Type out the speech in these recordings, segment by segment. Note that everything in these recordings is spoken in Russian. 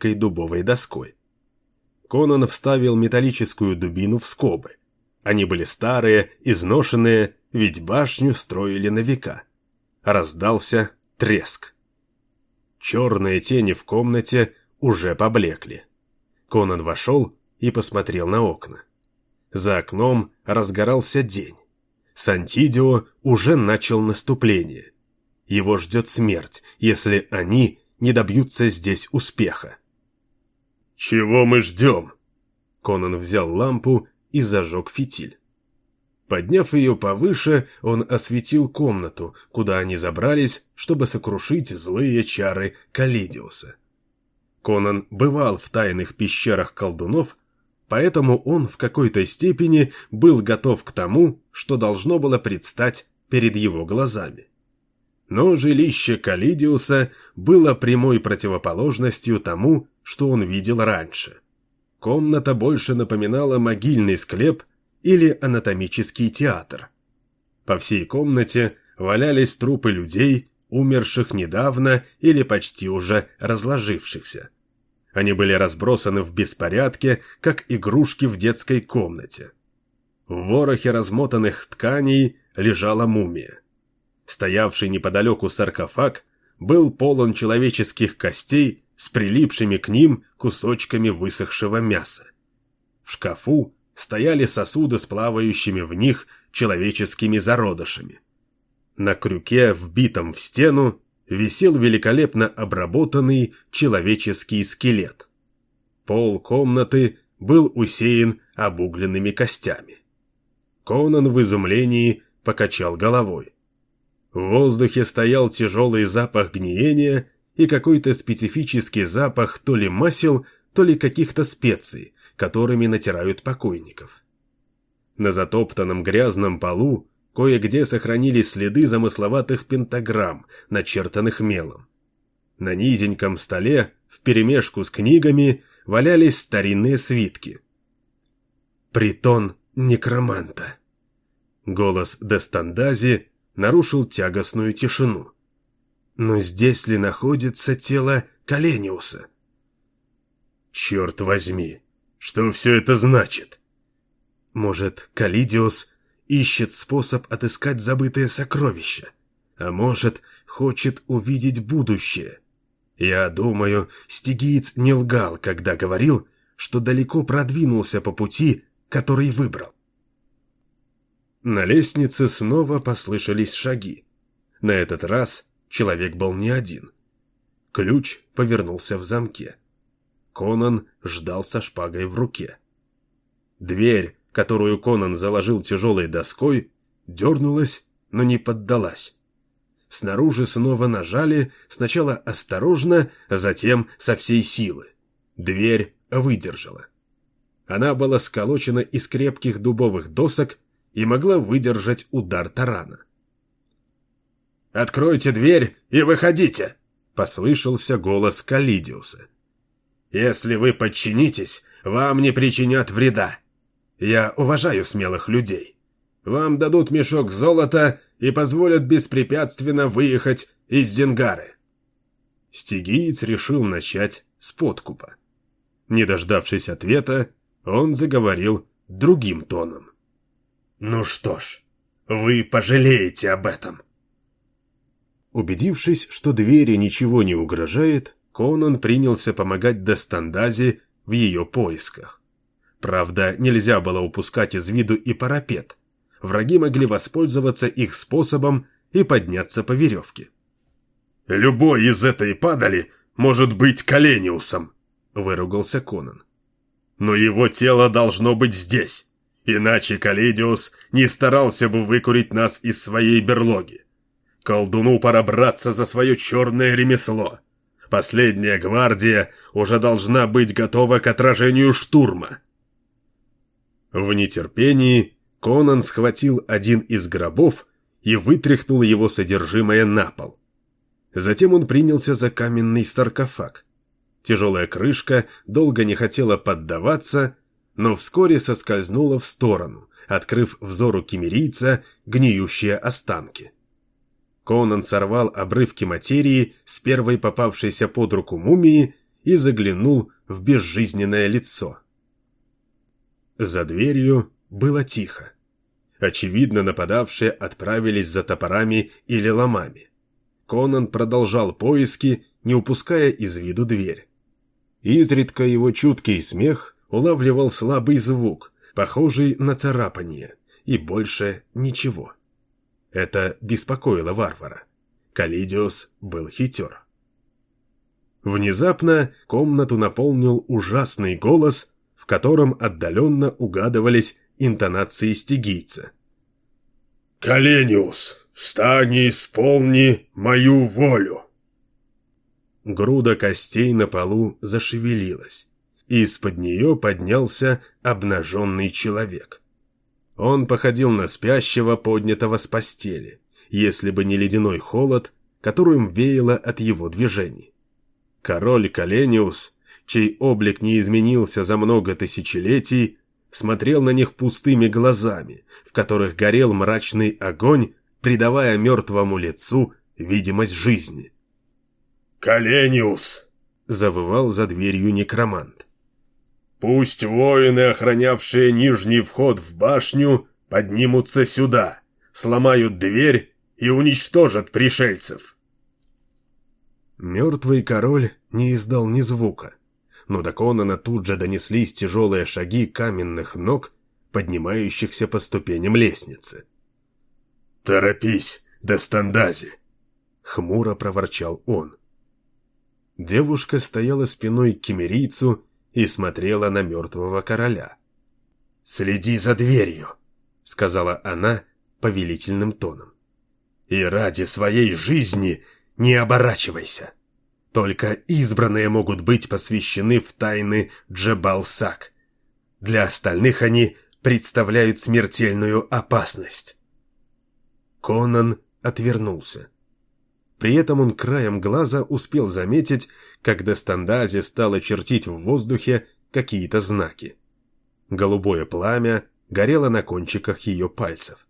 крепкой дубовой доской. Конан вставил металлическую дубину в скобы. Они были старые, изношенные, ведь башню строили на века. Раздался треск. Черные тени в комнате уже поблекли. Конан вошел и посмотрел на окна. За окном разгорался день. Сантидио уже начал наступление. Его ждет смерть, если они не добьются здесь успеха. «Чего мы ждем?» Конан взял лампу и зажег фитиль. Подняв ее повыше, он осветил комнату, куда они забрались, чтобы сокрушить злые чары Калидиуса. Конан бывал в тайных пещерах колдунов, поэтому он в какой-то степени был готов к тому, что должно было предстать перед его глазами. Но жилище Калидиуса было прямой противоположностью тому, что он видел раньше. Комната больше напоминала могильный склеп или анатомический театр. По всей комнате валялись трупы людей, умерших недавно или почти уже разложившихся. Они были разбросаны в беспорядке, как игрушки в детской комнате. В ворохе размотанных тканей лежала мумия. Стоявший неподалеку саркофаг был полон человеческих костей с прилипшими к ним кусочками высохшего мяса. В шкафу стояли сосуды с плавающими в них человеческими зародышами. На крюке, вбитом в стену, висел великолепно обработанный человеческий скелет. Пол комнаты был усеян обугленными костями. Конан в изумлении покачал головой. В воздухе стоял тяжелый запах гниения и какой-то специфический запах то ли масел, то ли каких-то специй, которыми натирают покойников. На затоптанном грязном полу кое-где сохранились следы замысловатых пентаграмм, начертанных мелом. На низеньком столе, вперемешку с книгами, валялись старинные свитки. «Притон некроманта». Голос Дестандази нарушил тягостную тишину. «Но здесь ли находится тело Калениуса?» «Черт возьми!» Что все это значит? Может, Калидиус ищет способ отыскать забытое сокровище, а может, хочет увидеть будущее. Я думаю, стигиец не лгал, когда говорил, что далеко продвинулся по пути, который выбрал. На лестнице снова послышались шаги. На этот раз человек был не один. Ключ повернулся в замке. Конан ждал со шпагой в руке. Дверь, которую Конан заложил тяжелой доской, дернулась, но не поддалась. Снаружи снова нажали, сначала осторожно, а затем со всей силы. Дверь выдержала. Она была сколочена из крепких дубовых досок и могла выдержать удар тарана. «Откройте дверь и выходите!» — послышался голос Калидиуса. Если вы подчинитесь, вам не причинят вреда. Я уважаю смелых людей. Вам дадут мешок золота и позволят беспрепятственно выехать из Зингары. Стигиец решил начать с подкупа. Не дождавшись ответа, он заговорил другим тоном. «Ну что ж, вы пожалеете об этом». Убедившись, что двери ничего не угрожает, Конан принялся помогать Дестандазе в ее поисках. Правда, нельзя было упускать из виду и парапет. Враги могли воспользоваться их способом и подняться по веревке. «Любой из этой падали может быть Калениусом», — выругался Конан. «Но его тело должно быть здесь, иначе Каледиус не старался бы выкурить нас из своей берлоги. Колдуну пора браться за свое черное ремесло». Последняя гвардия уже должна быть готова к отражению штурма. В нетерпении Конан схватил один из гробов и вытряхнул его содержимое на пол. Затем он принялся за каменный саркофаг. Тяжелая крышка долго не хотела поддаваться, но вскоре соскользнула в сторону, открыв взору кемерийца гниющие останки. Конан сорвал обрывки материи с первой попавшейся под руку мумии и заглянул в безжизненное лицо. За дверью было тихо. Очевидно, нападавшие отправились за топорами или ломами. Конан продолжал поиски, не упуская из виду дверь. Изредка его чуткий смех улавливал слабый звук, похожий на царапание, и больше ничего. Это беспокоило варвара. Калидиус был хитер. Внезапно комнату наполнил ужасный голос, в котором отдаленно угадывались интонации стигийца. «Калениус, встань и исполни мою волю!» Груда костей на полу зашевелилась, и из-под нее поднялся обнаженный человек. Он походил на спящего, поднятого с постели, если бы не ледяной холод, которым веяло от его движений. Король Калениус, чей облик не изменился за много тысячелетий, смотрел на них пустыми глазами, в которых горел мрачный огонь, придавая мертвому лицу видимость жизни. «Калениус!» — завывал за дверью некромант. «Пусть воины, охранявшие нижний вход в башню, поднимутся сюда, сломают дверь и уничтожат пришельцев». Мертвый король не издал ни звука, но до Конана тут же донеслись тяжелые шаги каменных ног, поднимающихся по ступеням лестницы. «Торопись, Дестандази!» — хмуро проворчал он. Девушка стояла спиной к кемерийцу и смотрела на мертвого короля. «Следи за дверью!» — сказала она повелительным тоном. «И ради своей жизни не оборачивайся. Только избранные могут быть посвящены в тайны Джебалсак. Для остальных они представляют смертельную опасность. Конан отвернулся. При этом он краем глаза успел заметить, как Дестандази стала чертить в воздухе какие-то знаки. Голубое пламя горело на кончиках ее пальцев.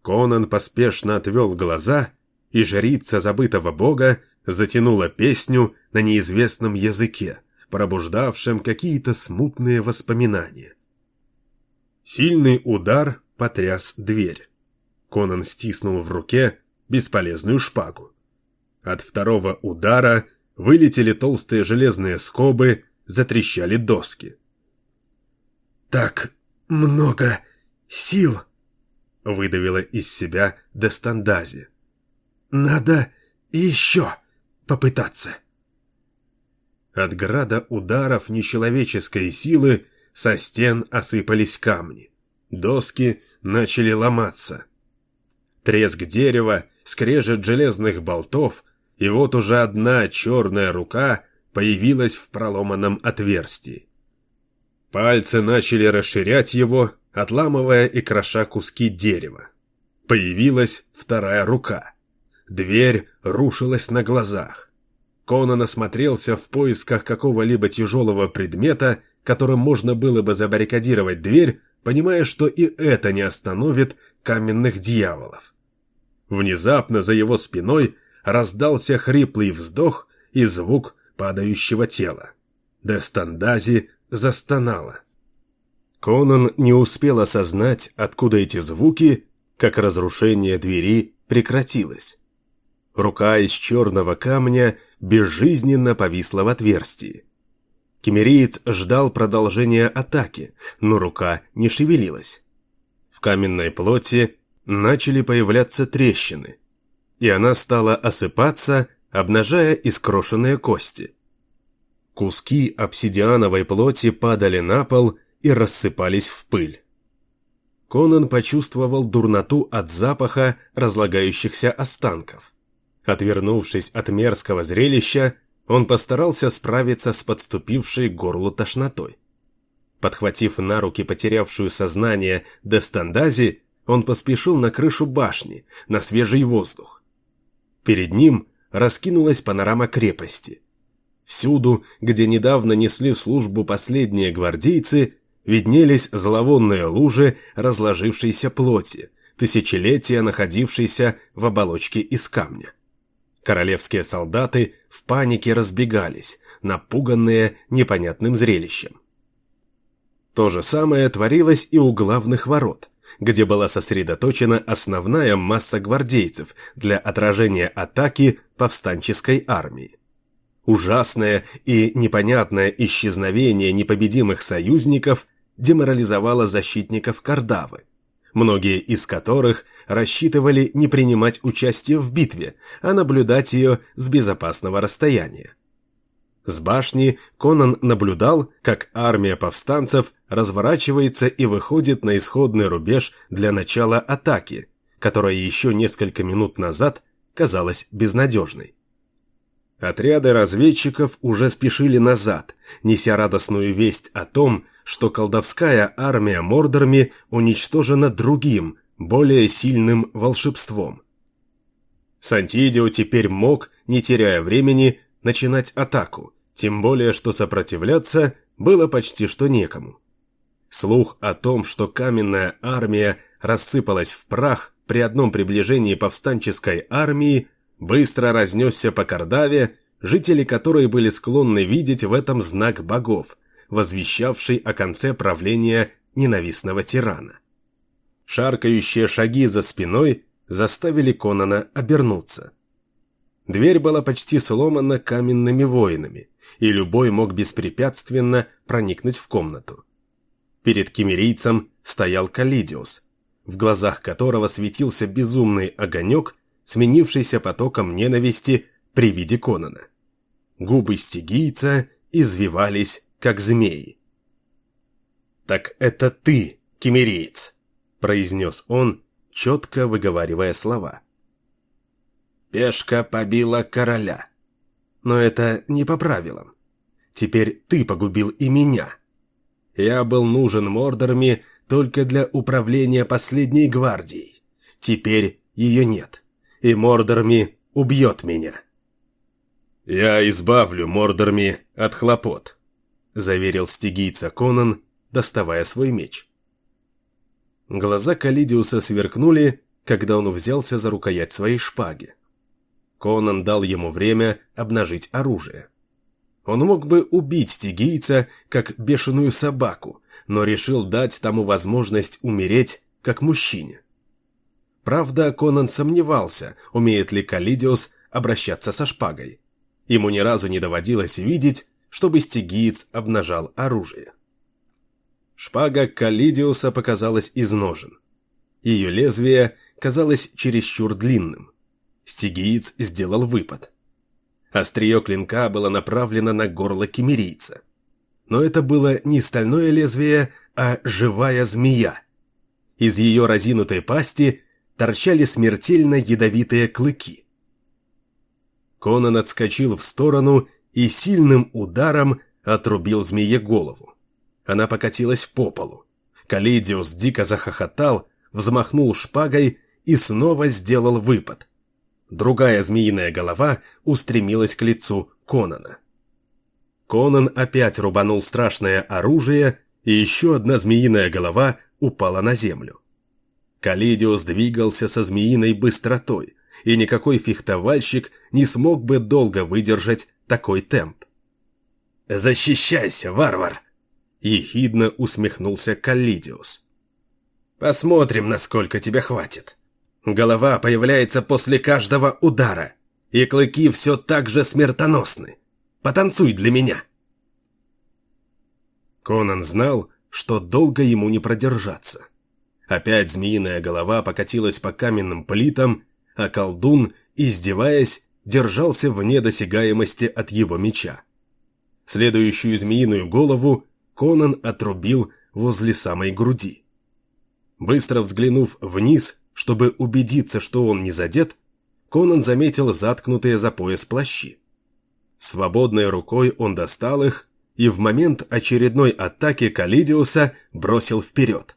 Конан поспешно отвел глаза и жрица забытого бога затянула песню на неизвестном языке, пробуждавшем какие-то смутные воспоминания. Сильный удар потряс дверь. Конан стиснул в руке бесполезную шпагу. От второго удара вылетели толстые железные скобы, затрещали доски. «Так много сил!» — выдавила из себя Дестандази. Надо еще попытаться. От града ударов нечеловеческой силы со стен осыпались камни. Доски начали ломаться. Треск дерева, скрежет железных болтов, и вот уже одна черная рука появилась в проломанном отверстии. Пальцы начали расширять его, отламывая и кроша куски дерева. Появилась вторая рука — Дверь рушилась на глазах. Конан осмотрелся в поисках какого-либо тяжелого предмета, которым можно было бы забаррикадировать дверь, понимая, что и это не остановит каменных дьяволов. Внезапно за его спиной раздался хриплый вздох и звук падающего тела. Дестандази застонала. Конан не успел осознать, откуда эти звуки, как разрушение двери прекратилось. Рука из черного камня безжизненно повисла в отверстии. Кемериец ждал продолжения атаки, но рука не шевелилась. В каменной плоти начали появляться трещины, и она стала осыпаться, обнажая искрошенные кости. Куски обсидиановой плоти падали на пол и рассыпались в пыль. Конан почувствовал дурноту от запаха разлагающихся останков. Отвернувшись от мерзкого зрелища, он постарался справиться с подступившей горлу тошнотой. Подхватив на руки потерявшую сознание Дестандази, он поспешил на крышу башни, на свежий воздух. Перед ним раскинулась панорама крепости. Всюду, где недавно несли службу последние гвардейцы, виднелись зловонные лужи разложившейся плоти, тысячелетия находившейся в оболочке из камня. Королевские солдаты в панике разбегались, напуганные непонятным зрелищем. То же самое творилось и у главных ворот, где была сосредоточена основная масса гвардейцев для отражения атаки повстанческой армии. Ужасное и непонятное исчезновение непобедимых союзников деморализовало защитников Кардавы, многие из которых рассчитывали не принимать участие в битве, а наблюдать ее с безопасного расстояния. С башни Конан наблюдал, как армия повстанцев разворачивается и выходит на исходный рубеж для начала атаки, которая еще несколько минут назад казалась безнадежной. Отряды разведчиков уже спешили назад, неся радостную весть о том, что колдовская армия Мордорми уничтожена другим, более сильным волшебством. Сантидио теперь мог, не теряя времени, начинать атаку, тем более что сопротивляться было почти что некому. Слух о том, что каменная армия рассыпалась в прах при одном приближении повстанческой армии, быстро разнесся по Кардаве, жители которой были склонны видеть в этом знак богов, возвещавший о конце правления ненавистного тирана. Шаркающие шаги за спиной заставили Конана обернуться. Дверь была почти сломана каменными воинами, и любой мог беспрепятственно проникнуть в комнату. Перед кемерийцем стоял Калидиус, в глазах которого светился безумный огонек, сменившийся потоком ненависти при виде Конана. Губы стигийца извивались, как змеи. «Так это ты, кемериец!» – произнес он, четко выговаривая слова. «Пешка побила короля. Но это не по правилам. Теперь ты погубил и меня. Я был нужен Мордорами только для управления последней гвардией. Теперь ее нет, и Мордорми убьет меня». «Я избавлю Мордорми от хлопот», — заверил стигийца Конан, доставая свой меч. Глаза Калидиуса сверкнули, когда он взялся за рукоять своей шпаги. Конан дал ему время обнажить оружие. Он мог бы убить стигийца, как бешеную собаку, но решил дать тому возможность умереть, как мужчине. Правда, Конан сомневался, умеет ли Калидиус обращаться со шпагой. Ему ни разу не доводилось видеть, чтобы стигиец обнажал оружие. Шпага Калидиуса показалась из. Ее лезвие казалось чересчур длинным. Стигиец сделал выпад. Острие клинка было направлено на горло кемерийца. Но это было не стальное лезвие, а живая змея. Из ее разинутой пасти торчали смертельно ядовитые клыки. Конан отскочил в сторону и сильным ударом отрубил змее голову. Она покатилась по полу. Калидиус дико захохотал, взмахнул шпагой и снова сделал выпад. Другая змеиная голова устремилась к лицу Конана. Конан опять рубанул страшное оружие, и еще одна змеиная голова упала на землю. Калидиус двигался со змеиной быстротой, и никакой фехтовальщик не смог бы долго выдержать такой темп. «Защищайся, варвар!» Ехидно усмехнулся Каллидиус. «Посмотрим, насколько тебя хватит. Голова появляется после каждого удара, и клыки все так же смертоносны. Потанцуй для меня!» Конан знал, что долго ему не продержаться. Опять змеиная голова покатилась по каменным плитам, а колдун, издеваясь, держался вне досягаемости от его меча. Следующую змеиную голову Конан отрубил возле самой груди. Быстро взглянув вниз, чтобы убедиться, что он не задет, Конан заметил заткнутые за пояс плащи. Свободной рукой он достал их и в момент очередной атаки Калидиуса бросил вперед.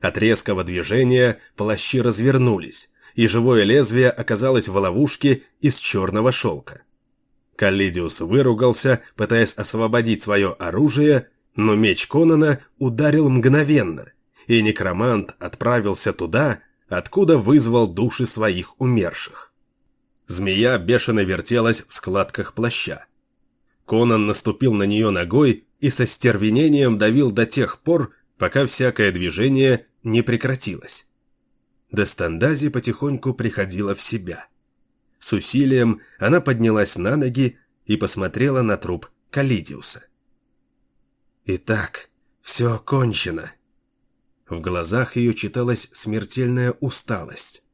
От резкого движения плащи развернулись, и живое лезвие оказалось в ловушке из черного шелка. Калидиус выругался, пытаясь освободить свое оружие, но меч Конана ударил мгновенно, и некромант отправился туда, откуда вызвал души своих умерших. Змея бешено вертелась в складках плаща. Конан наступил на нее ногой и со стервенением давил до тех пор, пока всякое движение не прекратилось. Дестандази потихоньку приходила в себя. С усилием она поднялась на ноги и посмотрела на труп Калидиуса. «Итак, все кончено». В глазах ее читалась смертельная усталость.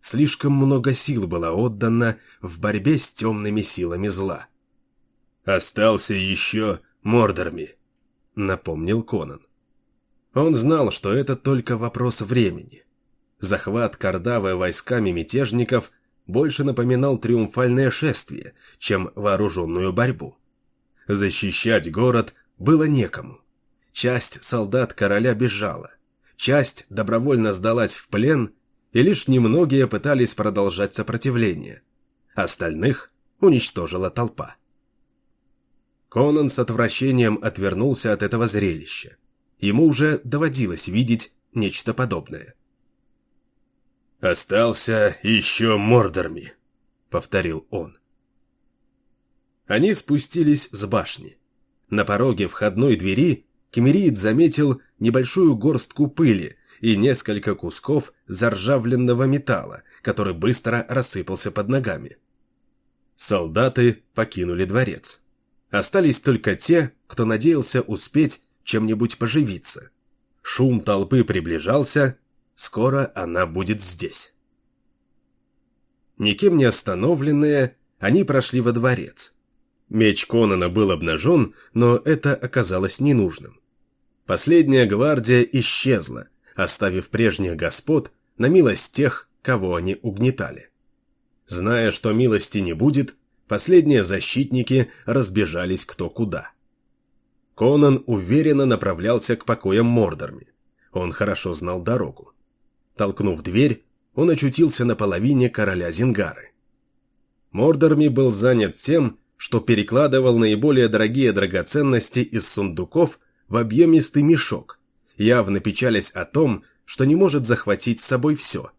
Слишком много сил было отдано в борьбе с темными силами зла. «Остался еще Мордорми», — напомнил Конан. Он знал, что это только вопрос времени. Захват Кардавы войсками мятежников больше напоминал триумфальное шествие, чем вооруженную борьбу. Защищать город было некому. Часть солдат короля бежала, часть добровольно сдалась в плен, и лишь немногие пытались продолжать сопротивление. Остальных уничтожила толпа. Конан с отвращением отвернулся от этого зрелища. Ему уже доводилось видеть нечто подобное. «Остался еще Мордорми», — повторил он. Они спустились с башни. На пороге входной двери Кемериид заметил небольшую горстку пыли и несколько кусков заржавленного металла, который быстро рассыпался под ногами. Солдаты покинули дворец. Остались только те, кто надеялся успеть чем-нибудь поживиться. Шум толпы приближался, скоро она будет здесь. Никем не остановленные, они прошли во дворец. Меч Конана был обнажен, но это оказалось ненужным. Последняя гвардия исчезла, оставив прежних господ на милость тех, кого они угнетали. Зная, что милости не будет, последние защитники разбежались кто куда. Конан уверенно направлялся к покоям Мордорми. Он хорошо знал дорогу. Толкнув дверь, он очутился на половине короля Зингары. Мордорми был занят тем, что перекладывал наиболее дорогие драгоценности из сундуков в объемистый мешок, явно печалясь о том, что не может захватить с собой все.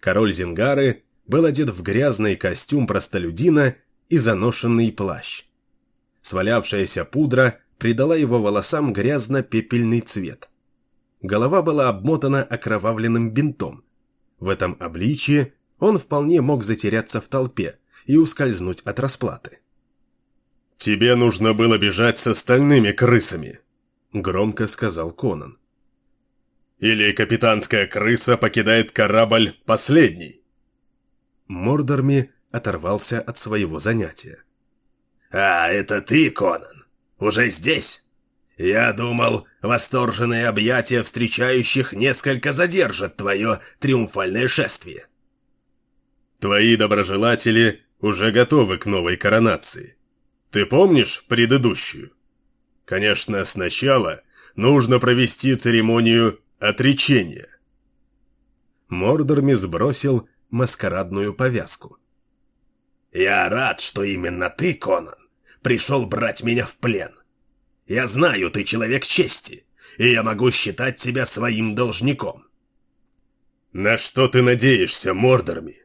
Король Зингары был одет в грязный костюм простолюдина и заношенный плащ. Свалявшаяся пудра придала его волосам грязно-пепельный цвет. Голова была обмотана окровавленным бинтом. В этом обличье он вполне мог затеряться в толпе и ускользнуть от расплаты. «Тебе нужно было бежать с остальными крысами», — громко сказал Конан. «Или капитанская крыса покидает корабль последний?» Мордорми оторвался от своего занятия. «А, это ты, Конан? Уже здесь? Я думал, восторженные объятия встречающих несколько задержат твое триумфальное шествие». «Твои доброжелатели уже готовы к новой коронации. Ты помнишь предыдущую? Конечно, сначала нужно провести церемонию отречения». Мордорми сбросил маскарадную повязку. «Я рад, что именно ты, Конан, пришел брать меня в плен. Я знаю, ты человек чести, и я могу считать тебя своим должником». «На что ты надеешься, Мордорми?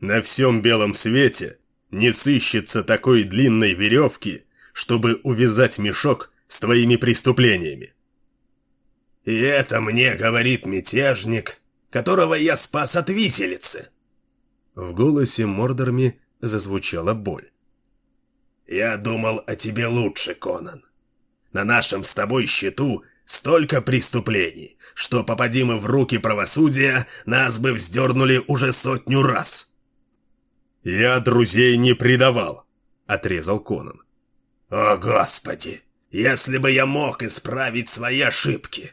На всем белом свете не сыщется такой длинной веревки, чтобы увязать мешок с твоими преступлениями». «И это мне говорит мятежник, которого я спас от виселицы». В голосе Мордорми зазвучала боль. «Я думал о тебе лучше, Конан. На нашем с тобой счету столько преступлений, что попади мы в руки правосудия, нас бы вздернули уже сотню раз». «Я друзей не предавал», — отрезал Конан. «О, Господи! Если бы я мог исправить свои ошибки!»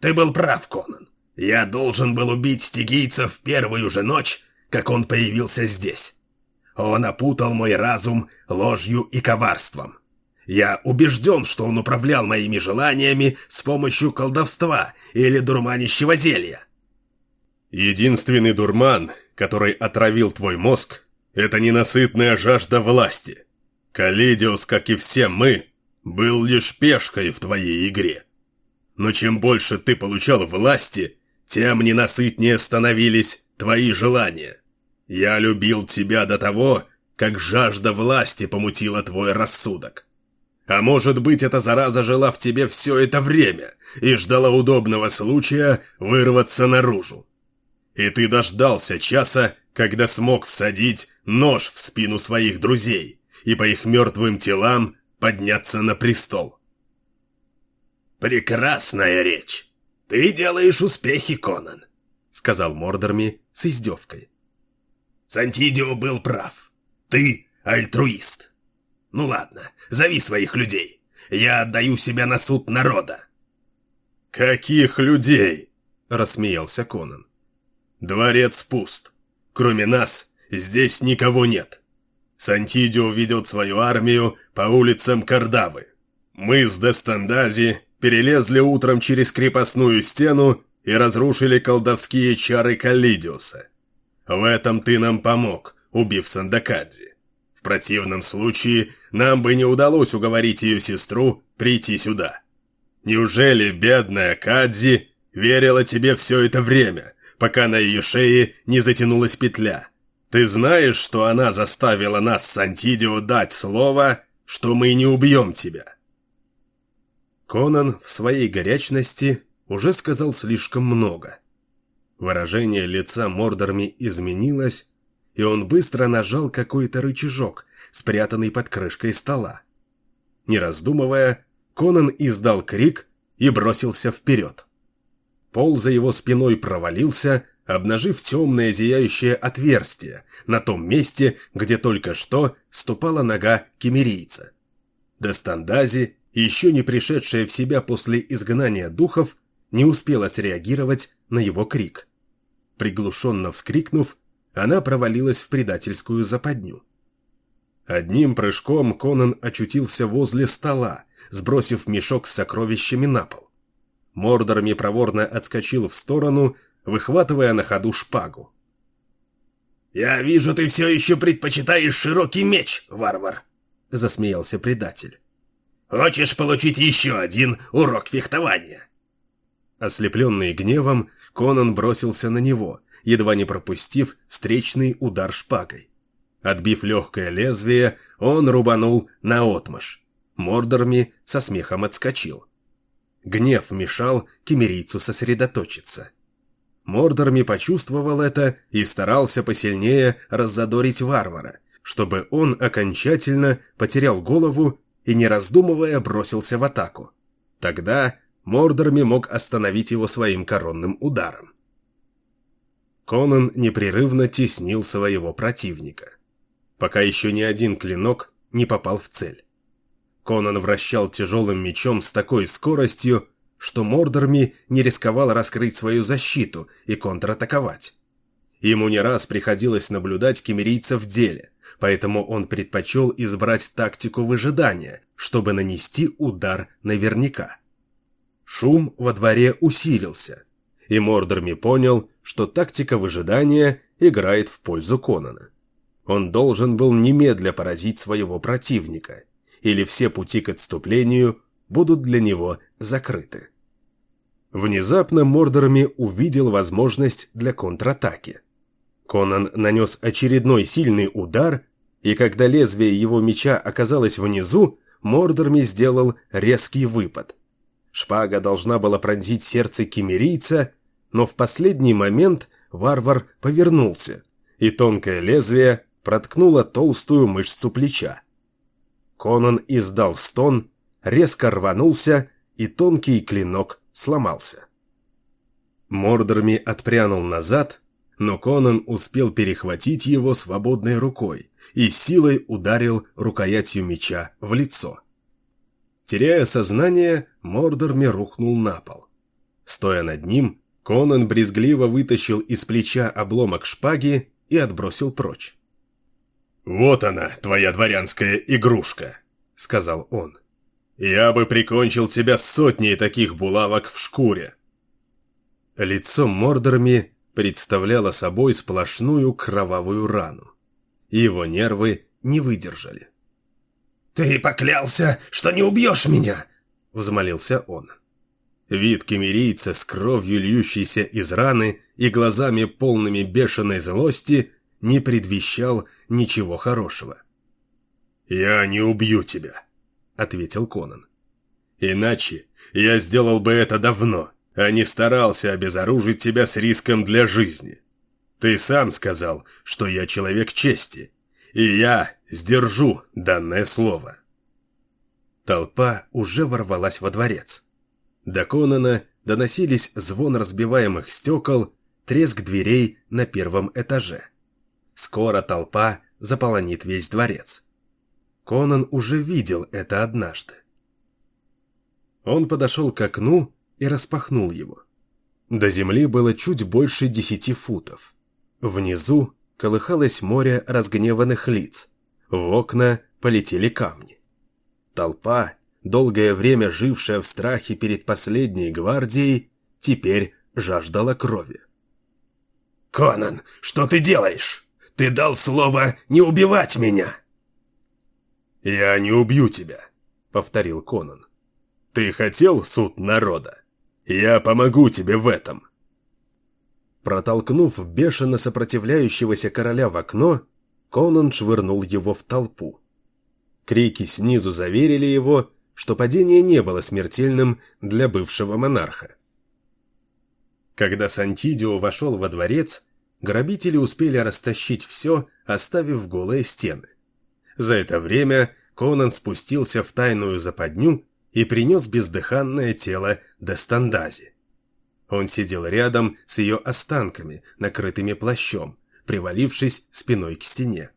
«Ты был прав, Конан. Я должен был убить стигийца в первую же ночь, как он появился здесь. Он опутал мой разум ложью и коварством. Я убежден, что он управлял моими желаниями с помощью колдовства или дурманящего зелья. Единственный дурман, который отравил твой мозг, это ненасытная жажда власти. Калидиус, как и все мы, был лишь пешкой в твоей игре. Но чем больше ты получал власти, тем ненасытнее становились твои желания. Я любил тебя до того, как жажда власти помутила твой рассудок. А может быть, эта зараза жила в тебе все это время и ждала удобного случая вырваться наружу. И ты дождался часа, когда смог всадить нож в спину своих друзей и по их мертвым телам подняться на престол. «Прекрасная речь! Ты делаешь успехи, Конан!» — сказал Мордорми с издевкой. «Сантидио был прав. Ты альтруист. Ну ладно, зови своих людей. Я отдаю себя на суд народа». «Каких людей?» — рассмеялся Конан. «Дворец пуст. Кроме нас, здесь никого нет. Сантидио ведет свою армию по улицам Кардавы. Мы с Дестандази перелезли утром через крепостную стену и разрушили колдовские чары Каллидиуса. В этом ты нам помог, убив Сандакадзи. В противном случае нам бы не удалось уговорить ее сестру прийти сюда. Неужели бедная Кадзи верила тебе все это время, пока на ее шее не затянулась петля? Ты знаешь, что она заставила нас с Антидио дать слово, что мы не убьем тебя?» Конан в своей горячности уже сказал слишком много. Выражение лица Мордорми изменилось, и он быстро нажал какой-то рычажок, спрятанный под крышкой стола. Не раздумывая, Конан издал крик и бросился вперед. Пол за его спиной провалился, обнажив темное зияющее отверстие на том месте, где только что ступала нога кемерийца. Достандази еще не пришедшая в себя после изгнания духов, не успела среагировать на его крик. Приглушенно вскрикнув, она провалилась в предательскую западню. Одним прыжком Конан очутился возле стола, сбросив мешок с сокровищами на пол. Мордорами проворно отскочил в сторону, выхватывая на ходу шпагу. «Я вижу, ты все еще предпочитаешь широкий меч, варвар!» — засмеялся предатель. Хочешь получить еще один урок фехтования?» Ослепленный гневом, Конан бросился на него, едва не пропустив встречный удар шпагой. Отбив легкое лезвие, он рубанул на отмаш. Мордорми со смехом отскочил. Гнев мешал кемерийцу сосредоточиться. Мордорми почувствовал это и старался посильнее раззадорить варвара, чтобы он окончательно потерял голову и, не раздумывая, бросился в атаку. Тогда Мордорми мог остановить его своим коронным ударом. Конан непрерывно теснил своего противника, пока еще ни один клинок не попал в цель. Конан вращал тяжелым мечом с такой скоростью, что Мордорми не рисковал раскрыть свою защиту и контратаковать. Ему не раз приходилось наблюдать кемерийца в деле, поэтому он предпочел избрать тактику выжидания, чтобы нанести удар наверняка. Шум во дворе усилился, и Мордорми понял, что тактика выжидания играет в пользу Конана. Он должен был немедля поразить своего противника, или все пути к отступлению будут для него закрыты. Внезапно Мордорми увидел возможность для контратаки – Конан нанес очередной сильный удар, и когда лезвие его меча оказалось внизу, Мордорми сделал резкий выпад. Шпага должна была пронзить сердце кемерийца, но в последний момент варвар повернулся, и тонкое лезвие проткнуло толстую мышцу плеча. Конан издал стон, резко рванулся, и тонкий клинок сломался. Мордорми отпрянул назад, но Конан успел перехватить его свободной рукой и силой ударил рукоятью меча в лицо. Теряя сознание, Мордорми рухнул на пол. Стоя над ним, Конан брезгливо вытащил из плеча обломок шпаги и отбросил прочь. «Вот она, твоя дворянская игрушка», — сказал он. «Я бы прикончил тебя сотней таких булавок в шкуре». Лицо Мордорми представляла собой сплошную кровавую рану. Его нервы не выдержали. «Ты поклялся, что не убьешь меня!» — взмолился он. Вид кемерийца с кровью льющейся из раны и глазами полными бешеной злости не предвещал ничего хорошего. «Я не убью тебя», — ответил Конан. «Иначе я сделал бы это давно, а не старался обезоружить тебя с риском для жизни. Ты сам сказал, что я человек чести, и я сдержу данное слово». Толпа уже ворвалась во дворец. До Конана доносились звон разбиваемых стекол, треск дверей на первом этаже. Скоро толпа заполонит весь дворец. Конан уже видел это однажды. Он подошел к окну и распахнул его. До земли было чуть больше десяти футов. Внизу колыхалось море разгневанных лиц. В окна полетели камни. Толпа, долгое время жившая в страхе перед последней гвардией, теперь жаждала крови. «Конан, что ты делаешь? Ты дал слово не убивать меня!» «Я не убью тебя», — повторил Конан. «Ты хотел суд народа? Я помогу тебе в этом». Протолкнув бешено сопротивляющегося короля в окно, Конан швырнул его в толпу. Крики снизу заверили его, что падение не было смертельным для бывшего монарха. Когда Сантидио вошел во дворец, грабители успели растащить все, оставив голые стены. За это время Конан спустился в тайную западню и принес бездыханное тело до Стандази. Он сидел рядом с ее останками, накрытыми плащом, привалившись спиной к стене.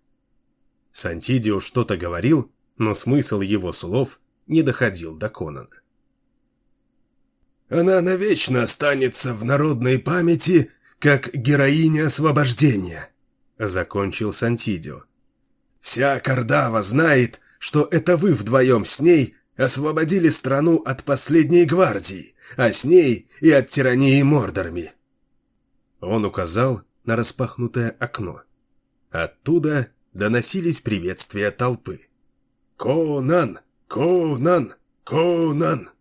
Сантидио что-то говорил, но смысл его слов не доходил до Конана. «Она навечно останется в народной памяти, как героиня освобождения», — закончил Сантидио. «Вся Кардава знает, что это вы вдвоем с ней освободили страну от последней гвардии, а с ней и от тирании Мордорми. Он указал на распахнутое окно. Оттуда доносились приветствия толпы. «Конан! Конан! Конан!»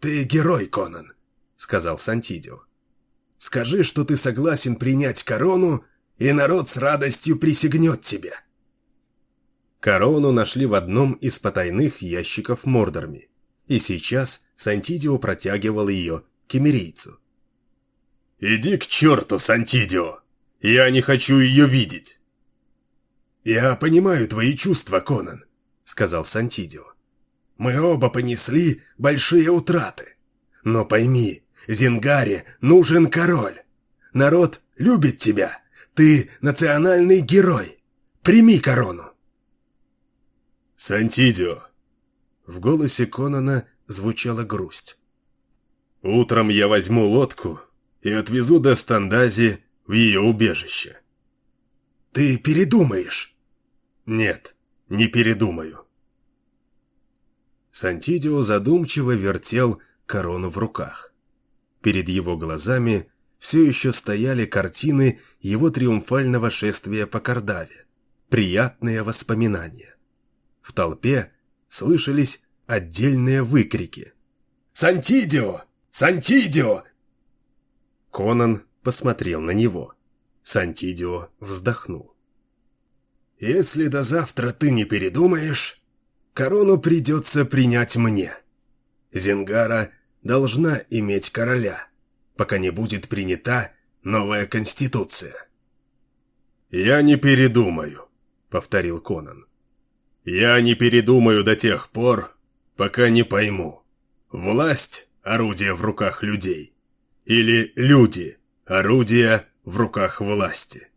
«Ты герой, Конан!» — сказал Сантидио. «Скажи, что ты согласен принять корону, и народ с радостью присягнет тебе». Корону нашли в одном из потайных ящиков Мордорми, и сейчас Сантидио протягивал ее кемерийцу. «Иди к черту, Сантидио! Я не хочу ее видеть!» «Я понимаю твои чувства, Конан», — сказал Сантидио. «Мы оба понесли большие утраты. Но пойми, Зингаре нужен король. Народ любит тебя. Ты национальный герой. Прими корону». «Сантидио!» В голосе Конана звучала грусть. «Утром я возьму лодку и отвезу до Стандази в ее убежище». «Ты передумаешь?» «Нет, не передумаю». Сантидио задумчиво вертел корону в руках. Перед его глазами все еще стояли картины его триумфального шествия по Кардаве. Приятные воспоминания. В толпе слышались отдельные выкрики. «Сантидио! Сантидио!» Конан посмотрел на него. Сантидио вздохнул. «Если до завтра ты не передумаешь, корону придется принять мне. Зингара должна иметь короля, пока не будет принята новая конституция». «Я не передумаю», — повторил Конан. Я не передумаю до тех пор, пока не пойму. Власть – орудие в руках людей. Или люди – орудия в руках власти.